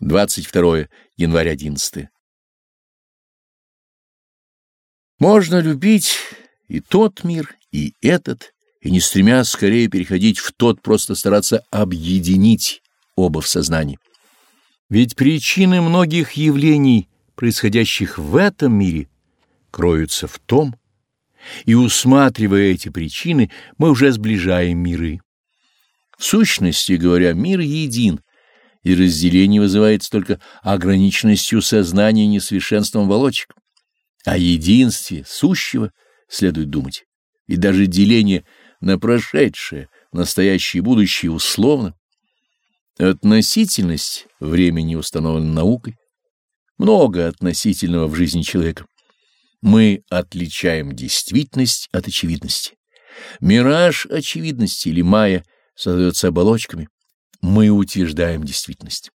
22 января 11. Можно любить и тот мир, и этот, и не стремясь скорее переходить в тот, просто стараться объединить оба в сознании. Ведь причины многих явлений, происходящих в этом мире, кроются в том, и усматривая эти причины, мы уже сближаем миры. В сущности говоря, мир един, и разделение вызывается только ограниченностью сознания и несовершенством волочек. О единстве сущего следует думать, и даже деление на прошедшее, настоящее и будущее условно. Относительность времени установлена наукой. Много относительного в жизни человека. Мы отличаем действительность от очевидности. Мираж очевидности или майя создается оболочками. Мы утверждаем действительность.